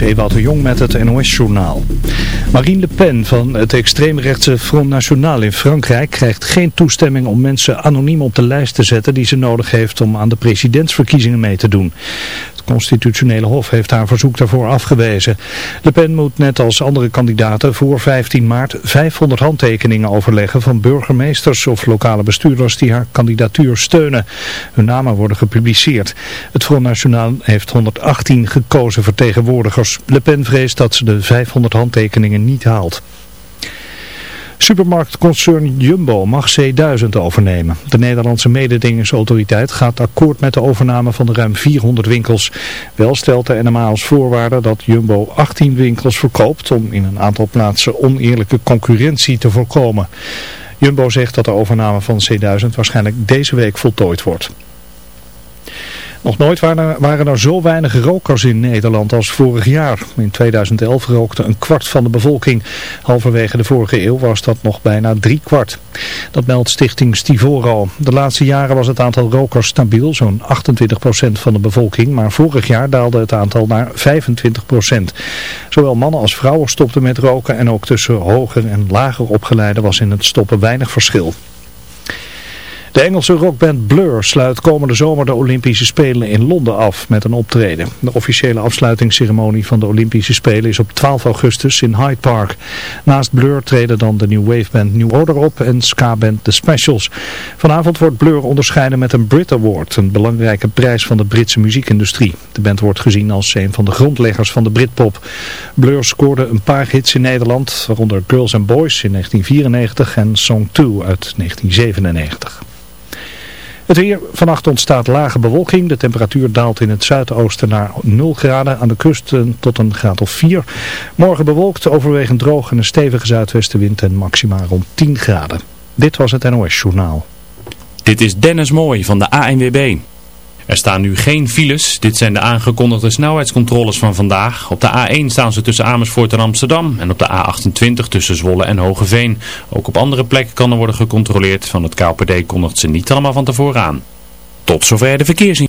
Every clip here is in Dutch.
is Ewout de Jong met het NOS-journaal. Marine Le Pen van het extreemrechtse Front National in Frankrijk krijgt geen toestemming om mensen anoniem op de lijst te zetten die ze nodig heeft om aan de presidentsverkiezingen mee te doen constitutionele hof heeft haar verzoek daarvoor afgewezen. Le Pen moet net als andere kandidaten voor 15 maart 500 handtekeningen overleggen van burgemeesters of lokale bestuurders die haar kandidatuur steunen. Hun namen worden gepubliceerd. Het Front National heeft 118 gekozen vertegenwoordigers. Le Pen vreest dat ze de 500 handtekeningen niet haalt. Supermarktconcern Jumbo mag C1000 overnemen. De Nederlandse mededingingsautoriteit gaat akkoord met de overname van de ruim 400 winkels. Wel stelt de NMA als voorwaarde dat Jumbo 18 winkels verkoopt om in een aantal plaatsen oneerlijke concurrentie te voorkomen. Jumbo zegt dat de overname van C1000 waarschijnlijk deze week voltooid wordt. Nog nooit waren, waren er zo weinig rokers in Nederland als vorig jaar. In 2011 rookte een kwart van de bevolking. Halverwege de vorige eeuw was dat nog bijna drie kwart. Dat meldt stichting Stivoro. De laatste jaren was het aantal rokers stabiel, zo'n 28% van de bevolking. Maar vorig jaar daalde het aantal naar 25%. Zowel mannen als vrouwen stopten met roken en ook tussen hoger en lager opgeleiden was in het stoppen weinig verschil. De Engelse rockband Blur sluit komende zomer de Olympische Spelen in Londen af met een optreden. De officiële afsluitingsceremonie van de Olympische Spelen is op 12 augustus in Hyde Park. Naast Blur treden dan de New Wave Band New Order op en ska-band The Specials. Vanavond wordt Blur onderscheiden met een Brit Award, een belangrijke prijs van de Britse muziekindustrie. De band wordt gezien als een van de grondleggers van de Britpop. Blur scoorde een paar hits in Nederland, waaronder Girls and Boys in 1994 en Song 2 uit 1997. Het weer. Vannacht ontstaat lage bewolking. De temperatuur daalt in het zuidoosten naar 0 graden. Aan de kust tot een graad of 4. Morgen bewolkt, overwegend droog en een stevige zuidwestenwind en maxima rond 10 graden. Dit was het NOS Journaal. Dit is Dennis Mooij van de ANWB. Er staan nu geen files. Dit zijn de aangekondigde snelheidscontroles van vandaag. Op de A1 staan ze tussen Amersfoort en Amsterdam en op de A28 tussen Zwolle en Hogeveen. Ook op andere plekken kan er worden gecontroleerd. Van het KPD kondigt ze niet allemaal van tevoren aan. Tot zover de verkeersin.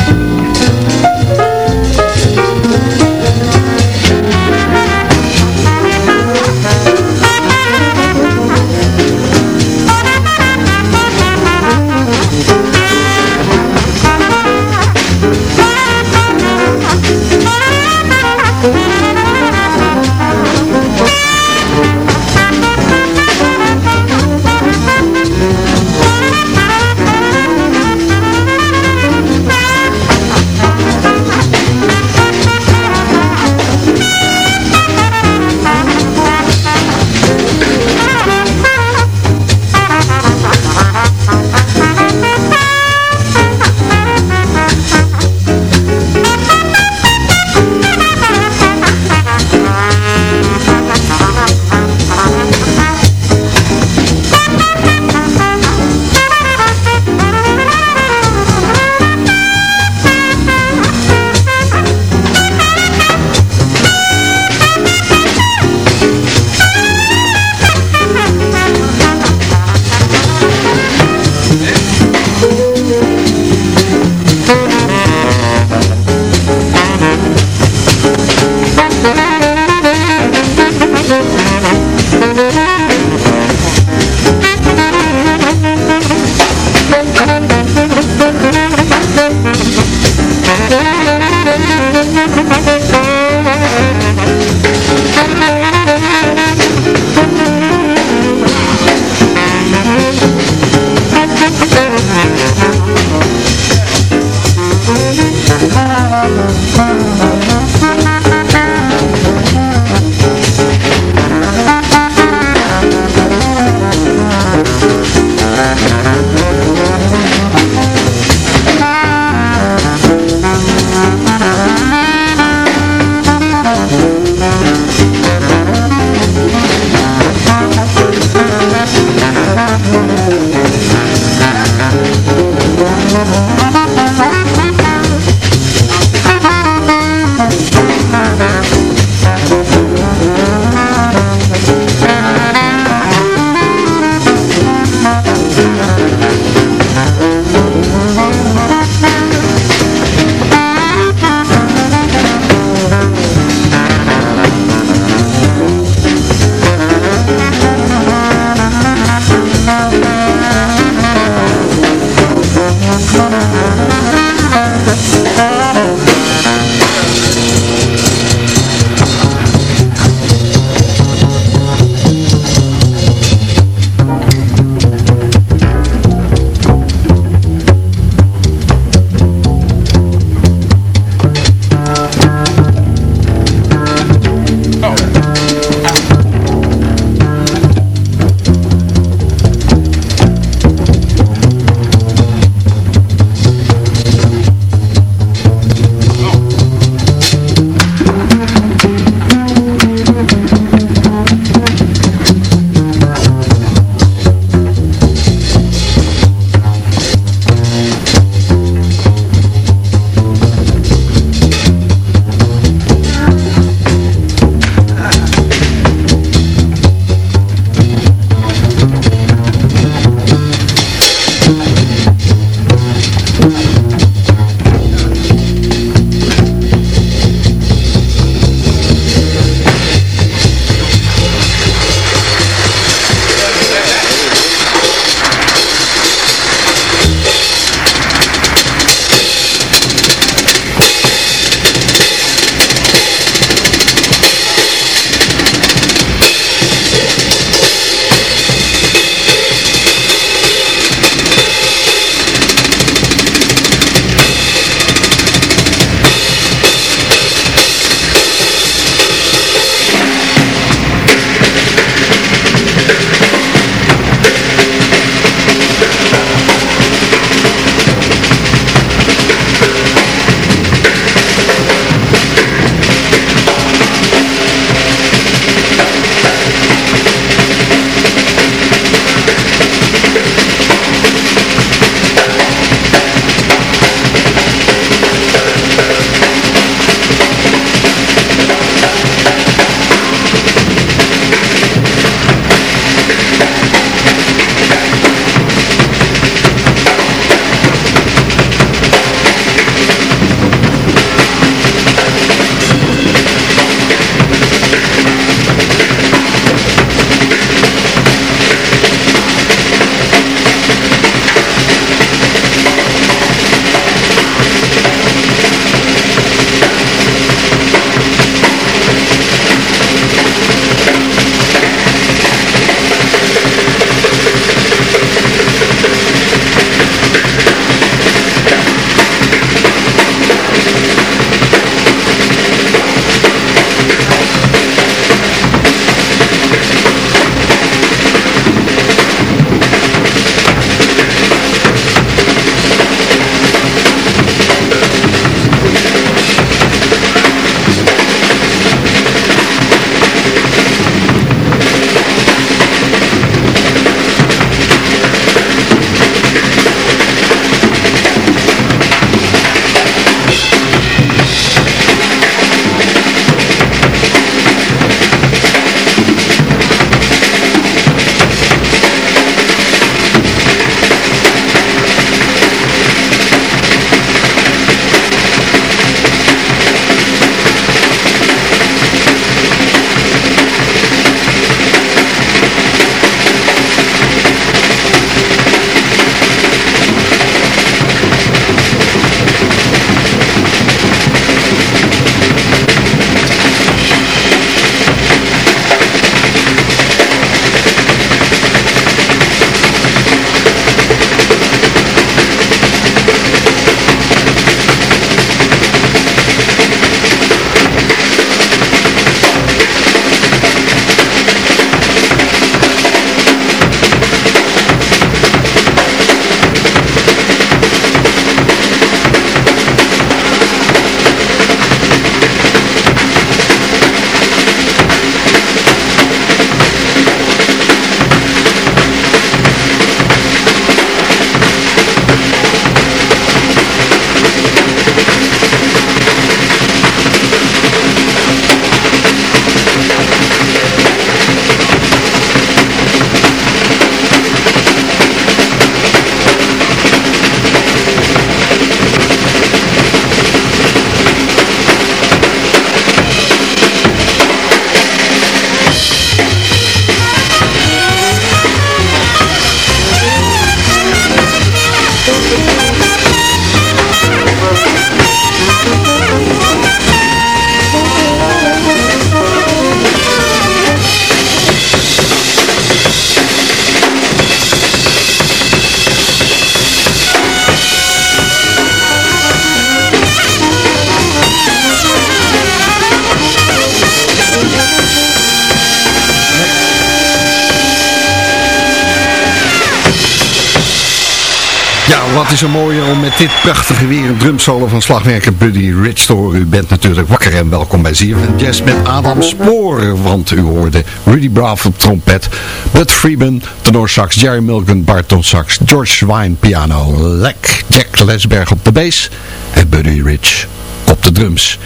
Dit prachtige weer een drumsolo van slagwerker Buddy Rich horen. U bent natuurlijk wakker en welkom bij ZFM Jazz met Adam Spoor. Want u hoorde Rudy Braff op trompet, Bud Freeman, sax, Jerry Milken, Barton sax, George Swine piano, Lek, Jack Lesberg op de bass en Buddy Rich op de drums.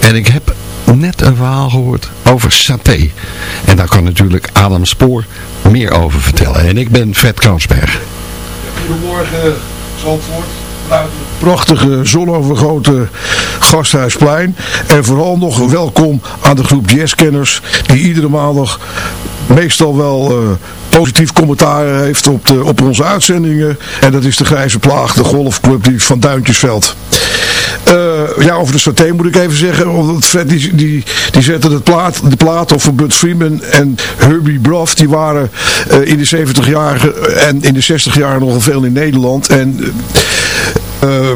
En ik heb net een verhaal gehoord over saté. En daar kan natuurlijk Adam Spoor meer over vertellen. En ik ben Fred Kansberg. Goedemorgen Zandvoort. Prachtige zonovergoten Gasthuisplein. En vooral nog welkom aan de groep jazzkenners die iedere maandag meestal wel uh, positief commentaar heeft op, de, op onze uitzendingen. En dat is de Grijze Plaag, de golfclub die van Duintjesveld. Uh, ja, over de saté moet ik even zeggen. Want Fred die, die, die zette de plaat, de plaat of Bud Freeman en Herbie Brough. Die waren uh, in de 70 jaar en in de 60 jaar nogal veel in Nederland. En... Uh,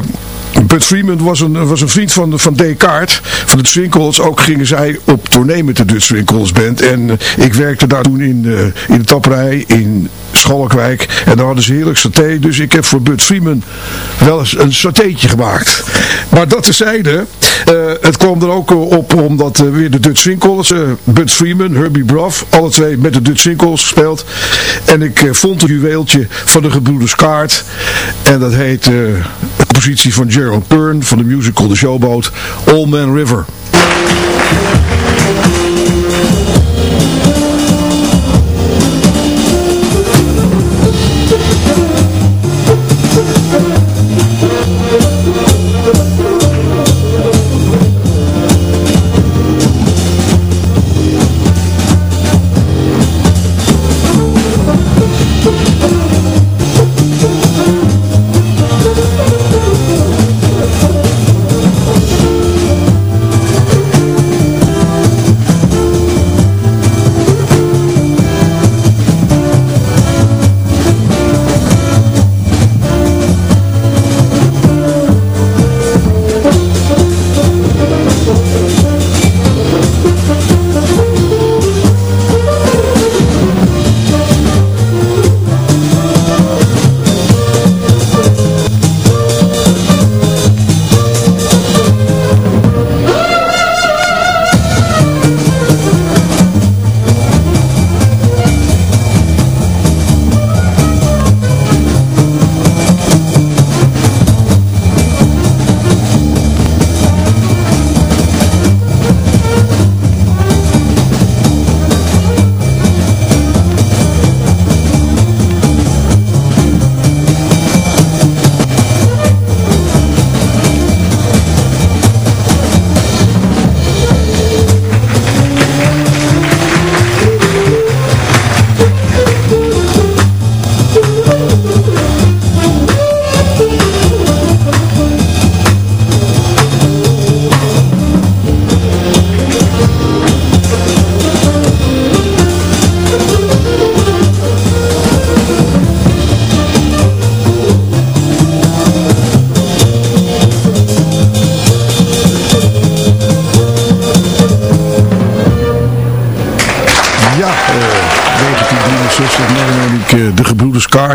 Bud Freeman was een, was een vriend van, van Descartes, van de Twinkles. Ook gingen zij op tournee met de Dutch Twinkles Band. En uh, ik werkte daar toen in, uh, in de tapperij in Schalkwijk. En daar hadden ze heerlijk saté. Dus ik heb voor Bud Freeman wel eens een satéetje gemaakt. Maar dat tezijde, uh, het kwam er ook op omdat weer de Dutch Twinkles, Bud Freeman, Herbie Brough, alle twee met de Dutch Twinkles gespeeld. En ik vond een juweeltje van de gebroeders Kaart. En dat heet de compositie van Gerald Byrne van de musical The Showboat, All Man River.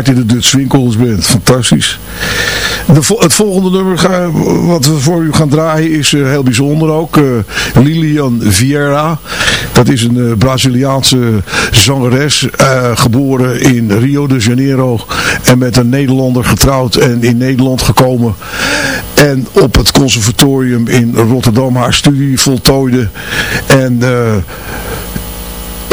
In de Dutch Winkels bent. Fantastisch. De, het volgende nummer ga, wat we voor u gaan draaien is uh, heel bijzonder ook. Uh, Lilian Vieira. Dat is een uh, Braziliaanse zangeres. geboren in Rio de Janeiro. En met een Nederlander getrouwd en in Nederland gekomen. En op het conservatorium in Rotterdam haar studie voltooide. En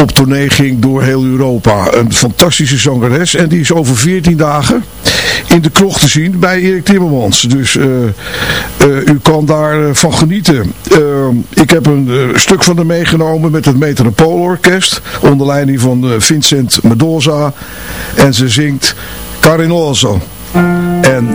op tournee ging door heel Europa. Een fantastische zangeres. En die is over 14 dagen in de krocht te zien bij Erik Timmermans. Dus uh, uh, u kan daarvan van genieten. Ik heb een stuk van haar meegenomen met het Metropoolorkest. Onder leiding van Vincent Mendoza. En ze zingt Carinoso. En...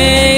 way.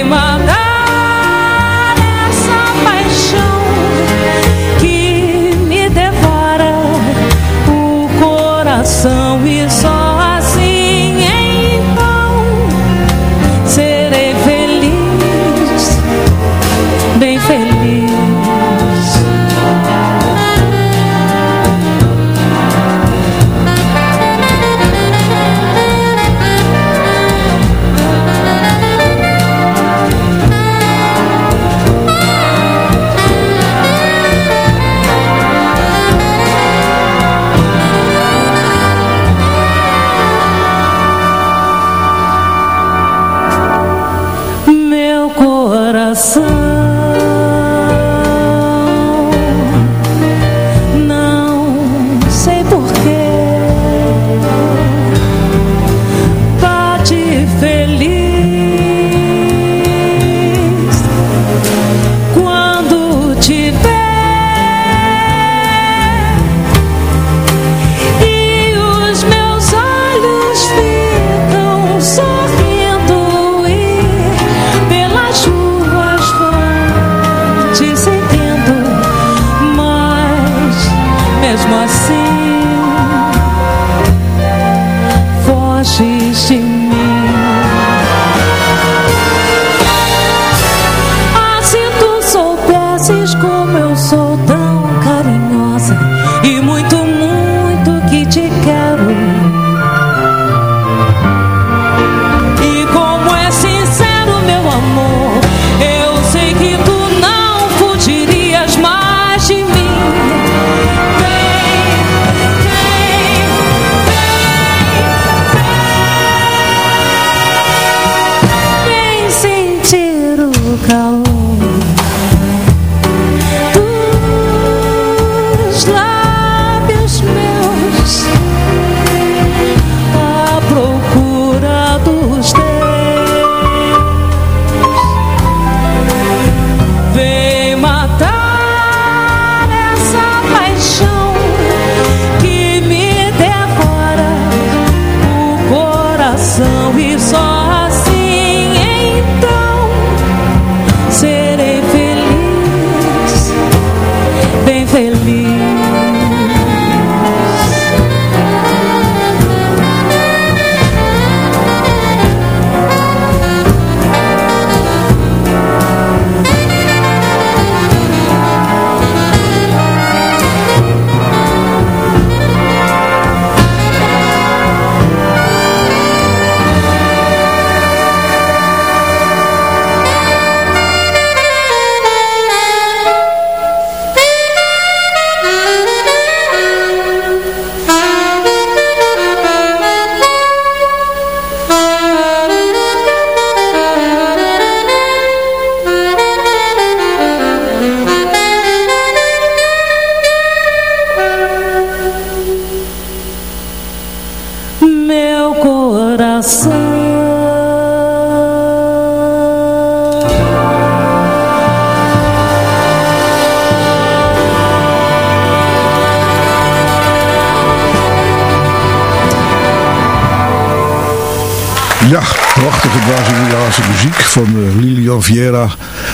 Van uh, Lilian Vieira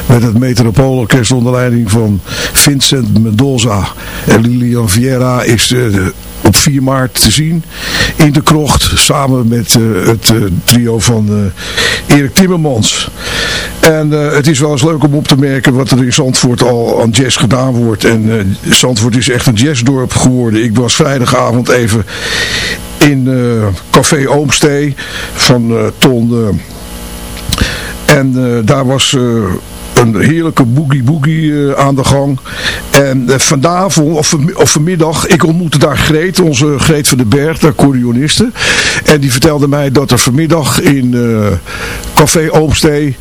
met het Metropoolorkest onder leiding van Vincent Mendoza. En Lilian Vieira is uh, op 4 maart te zien in de krocht samen met uh, het trio van Erik Timmermans. En het is wel eens leuk om op te merken wat er in Zandvoort al aan jazz gedaan wordt. En Zandvoort is echt een jazzdorp geworden. Ik was vrijdagavond even in Café Oomstee van uh, En daar was een heerlijke boogie boogie aan de gang. En vanavond, of, of vanmiddag, ik ontmoette daar Greet, onze Greet van den Berg, de accordeoniste. En die vertelde mij dat er vanmiddag in Café Oomstee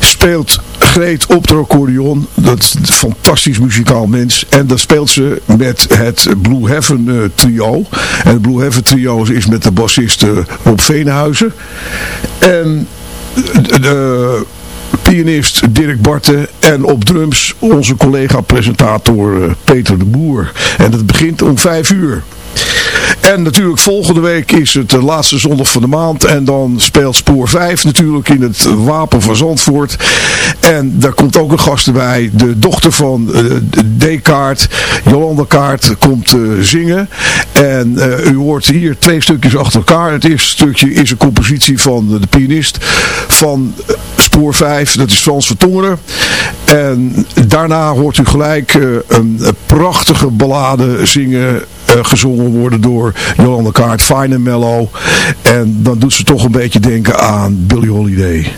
speelt Greet op de accordeon. Dat is een fantastisch muzikaal mens. En dat speelt ze met het Blue Heaven trio. En het Blue Heaven trio is met de bassist Rob Veenhuizen. En de pianist Dirk Barten en op drums onze collega-presentator uh, Peter de Boer. En dat begint om vijf uur. En natuurlijk volgende week is het de laatste zondag van de maand. En dan speelt Spoor 5 natuurlijk in het Wapen van Zandvoort. En daar komt ook een gast erbij. De dochter van uh, D-kaart, Jolanda Kaart, komt uh, zingen. En uh, u hoort hier twee stukjes achter elkaar. Het eerste stukje is een compositie van de pianist van Spoor 5. Dat is Frans Vertongeren. En daarna hoort u gelijk een, prachtige ballade zingen gezongen worden door Jolanda Kaart, Fine and Mellow. En dan doet ze toch een beetje denken aan Billie Holiday.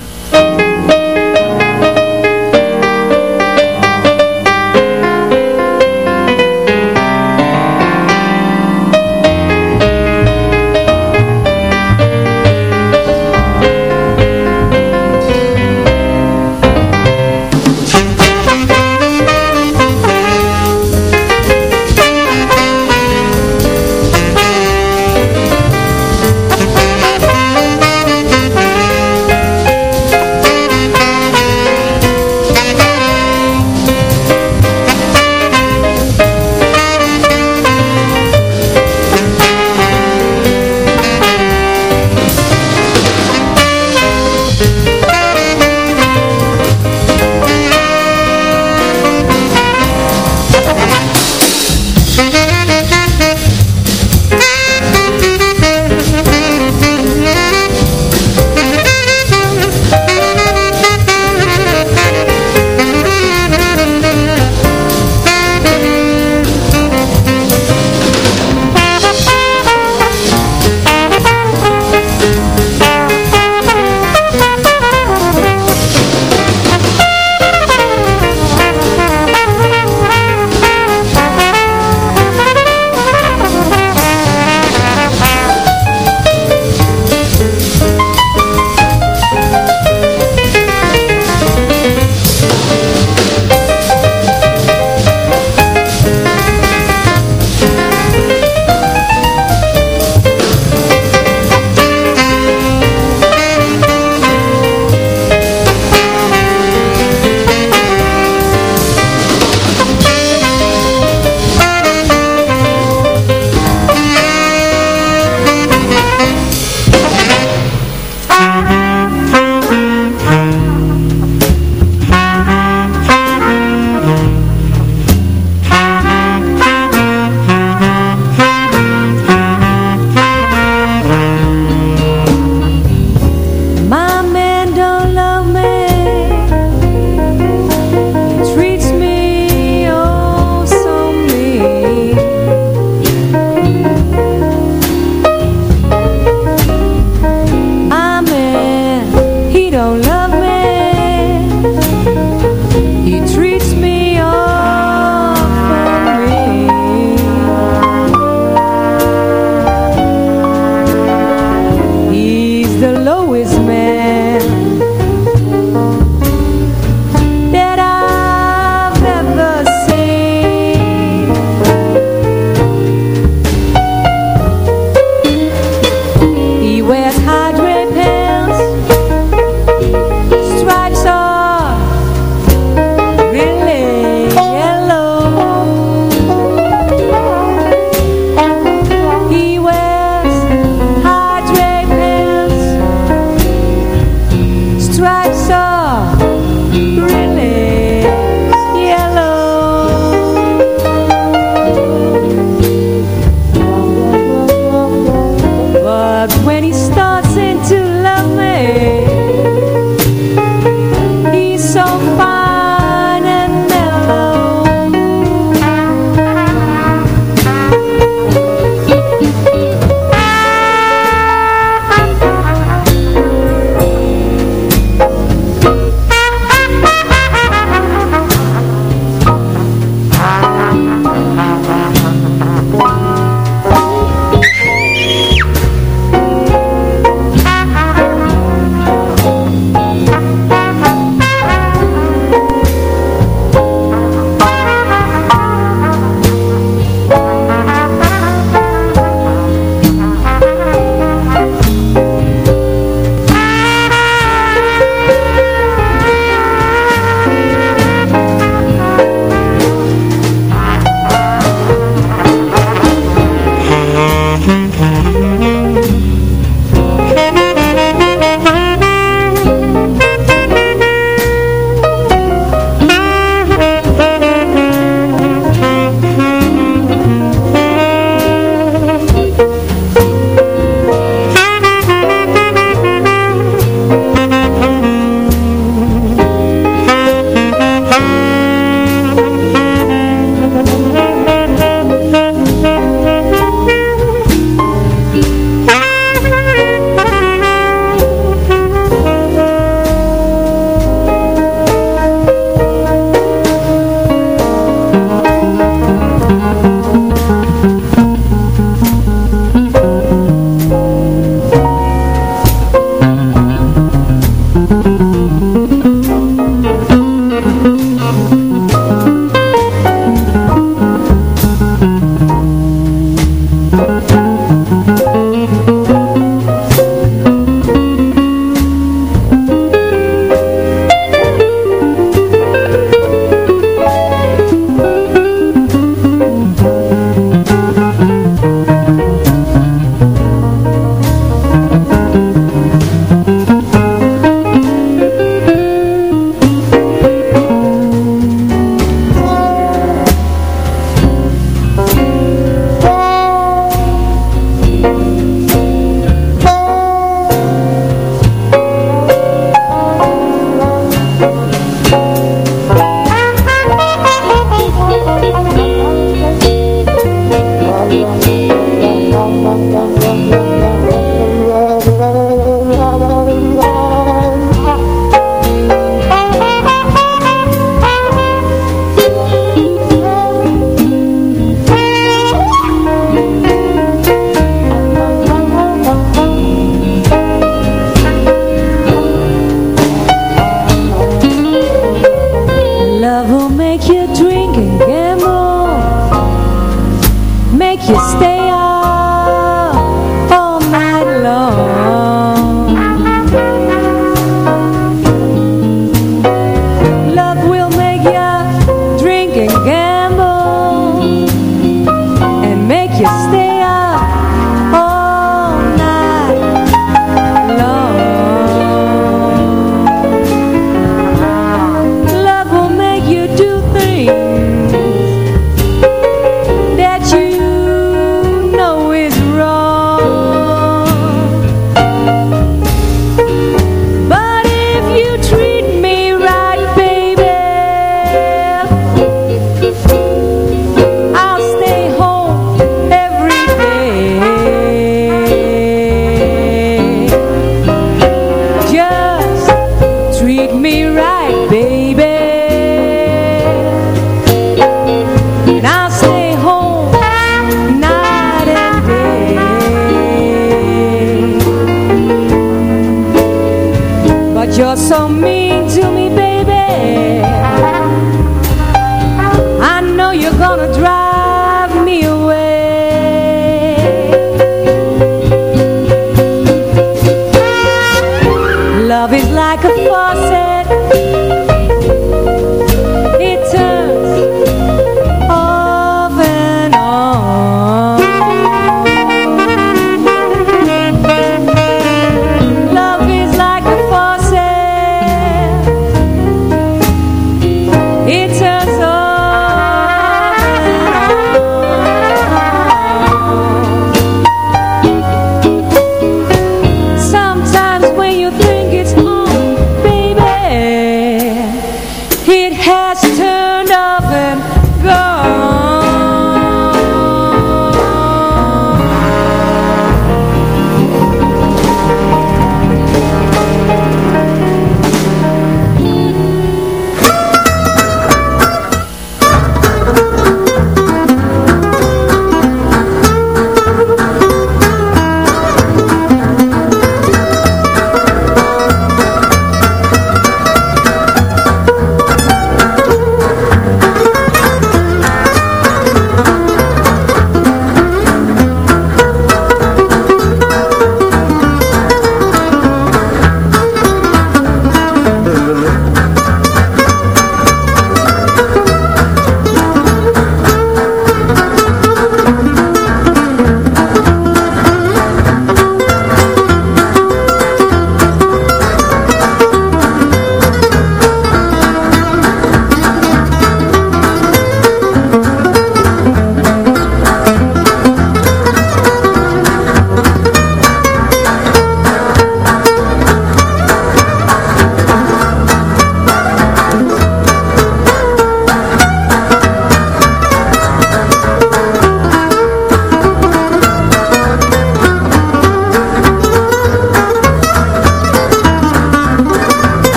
so mean. me.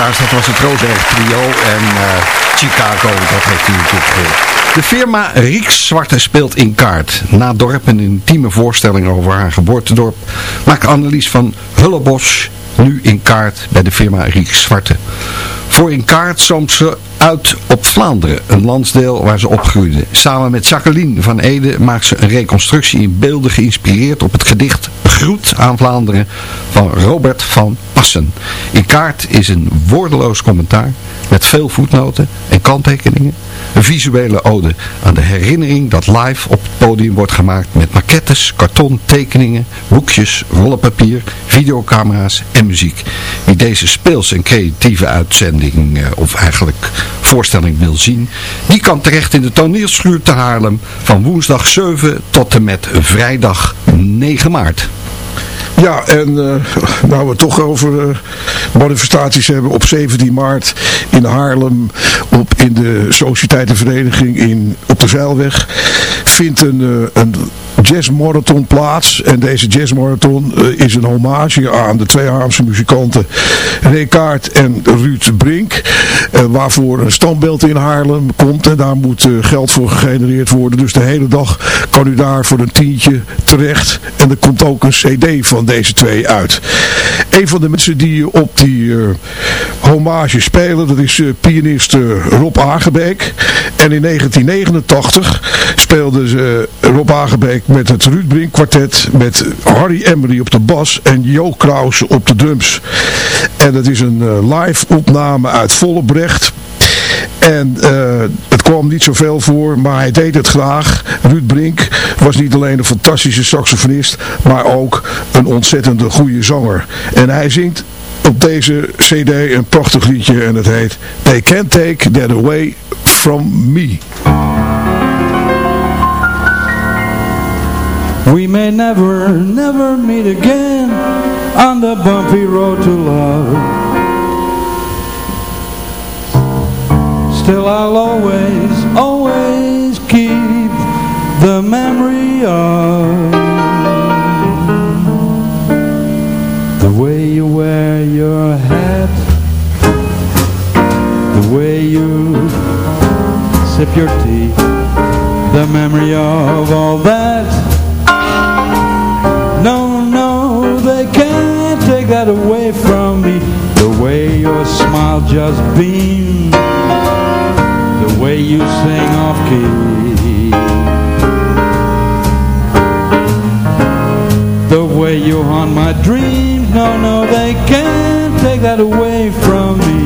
Luisteraars, dat was het Roosberg Trio en uh, Chicago, dat heeft u natuurlijk gehoord. De firma Rieks Zwarte speelt in kaart. Na dorp een intieme voorstelling over haar geboortedorp maakt Annelies van Hullebos nu in kaart bij de firma Rieks Zwarte. Voor in kaart soms ze uit op Vlaanderen, een landsdeel waar ze opgroeide. Samen met Jacqueline van Ede maakt ze een reconstructie in beelden geïnspireerd op het gedicht Groet aan Vlaanderen van Robert van In kaart is een woordeloos commentaar met veel voetnoten en kanttekeningen. Een visuele ode aan de herinnering dat live op het podium wordt gemaakt met maquettes, karton, tekeningen, boekjes, rollenpapier, videocamera's en muziek. Wie deze speels en creatieve uitzending, eh, of eigenlijk voorstelling wil zien, die kan terecht in de toneelschuur te Haarlem van woensdag 7 tot en met vrijdag 9 maart. Ja, en uh, nou we toch over uh, manifestaties hebben op 17 maart in Haarlem, op, in de Sociëteitenvereniging in, op de Zeilweg, vindt een, uh, een jazzmarathon plaats. En deze jazzmarathon uh, is een hommage aan de twee Haarlemse muzikanten Ray Kaart en Ruud Brink. Uh, waarvoor een standbeeld in Haarlem komt. En daar moet uh, geld voor gegenereerd worden. Dus de hele dag kan u daar voor een tientje terecht. En er komt ook een cd van deze twee uit. Een van de mensen die op die hommage spelen, dat is pianist Rob Agebeek. En in 1989 speelde ze Rob Agebeek met het Ruud Brink kwartet, met Harry Emery op de bas en Jo Krause op de drums. En het is een uh, live opname uit Vollebrecht. En uh, het kwam niet zoveel voor, maar hij deed het graag. Ruud Brink was niet alleen een fantastische saxofonist, maar ook een ontzettende goede zanger. En hij zingt op deze cd een prachtig liedje en het heet They Can't Take That Away From Me. We may never, never meet again on the bumpy road to love. Still I'll always, always keep the memory of the way you wear your hat, the way you sip your tea, the memory of all that away from me. The way your smile just beams. The way you sing off key. The way you haunt my dreams. No, no, they can't take that away from me.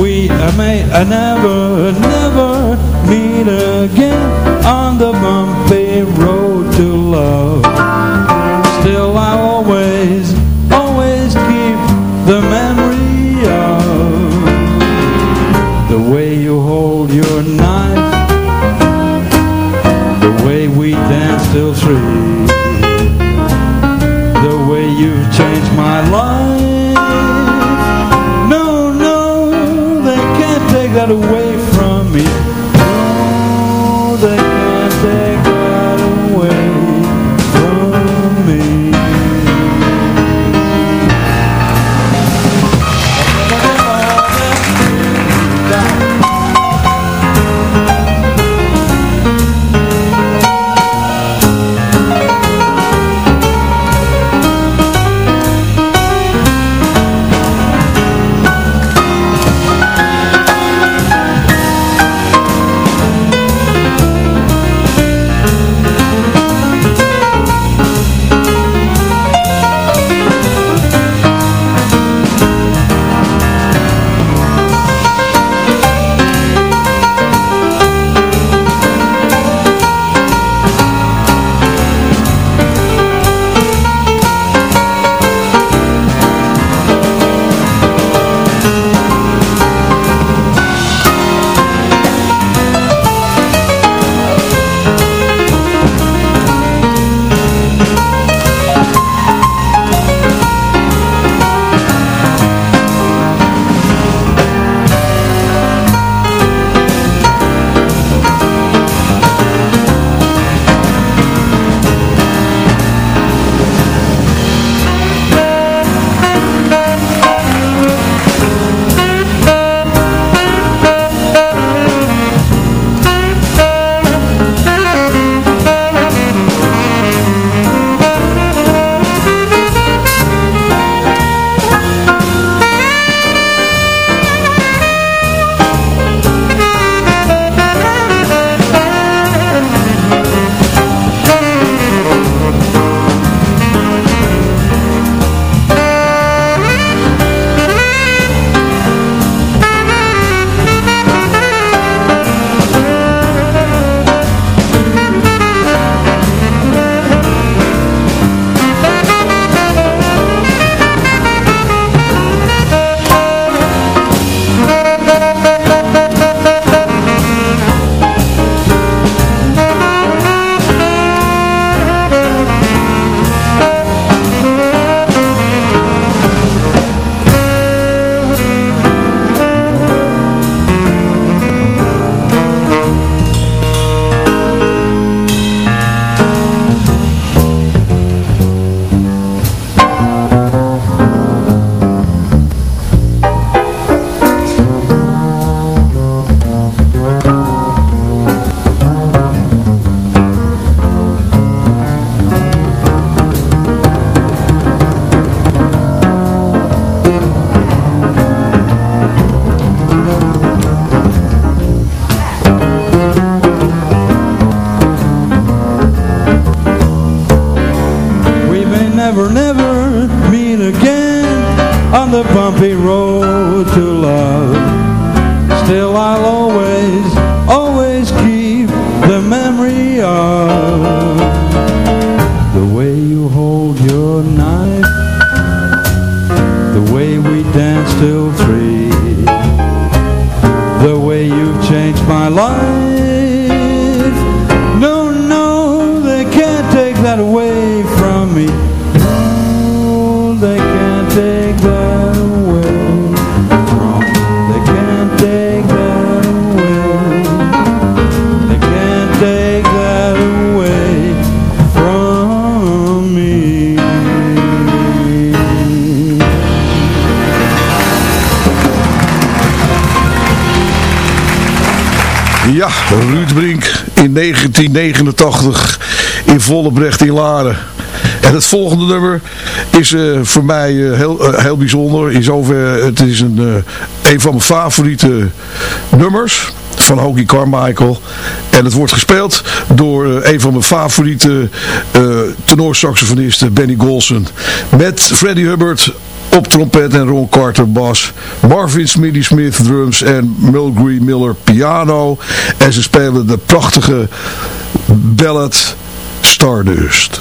We may never, never meet again On the bumpy road to love memory of 1989 in volle brecht in Laren. En het volgende nummer is eh, voor mij eh, heel, eh, heel bijzonder. In zover, het is een, een van mijn favoriete nummers van Hokie Carmichael. En het wordt gespeeld door een van mijn favoriete tenorsaxofonisten, Benny Golson. Met Freddie Hubbard op trompet en Ron Carter bas. Marvin Smitty Smith drums en Mulgrew Miller piano. En ze spelen de prachtige ballad Stardust.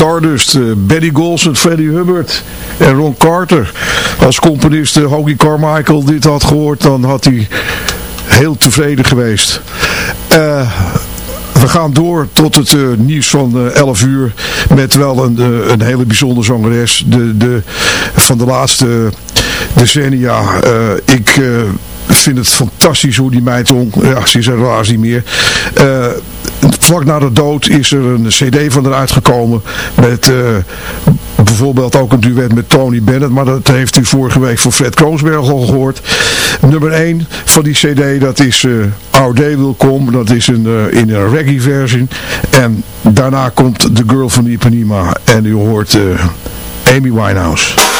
Stardust, uh, Betty Golson, Freddie Hubbard en Ron Carter. Als componist uh, Carmichael dit had gehoord, dan had hij heel tevreden geweest. Uh, we gaan door tot het nieuws van uh, 11 uur met wel een, een hele bijzondere zangeres de, de, van de laatste decennia. ik vind het fantastisch hoe die meid ja ze is helaas niet meer, vlak na de dood is er een cd van eruit gekomen met uh, bijvoorbeeld ook een duet met Tony Bennett, maar dat heeft u vorige week van Fred Kroonsberg al gehoord. Nummer 1 van die cd, dat is uh, Our Day Will Come, dat is een, uh, in een reggae versie. En daarna komt The Girl van Ipanema en u hoort Amy Winehouse.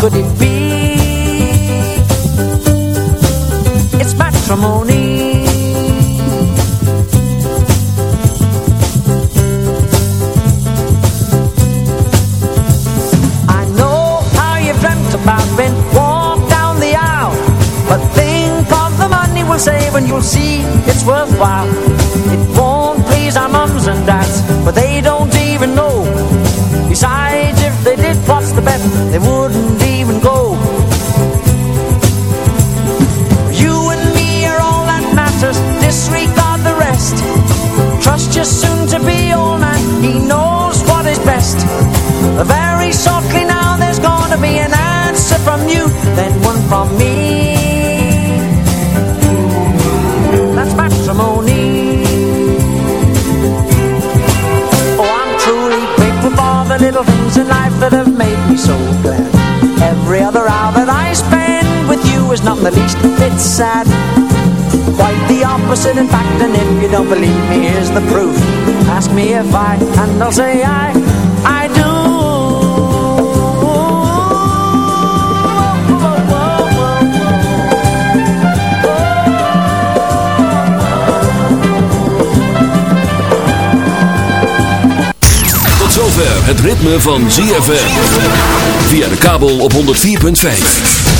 could it be? it in fact And if you don't believe me, here's the proof Ask me if I, and I'll say I, I do Tot zover het ritme van ZFM. Via de kabel op 104.5.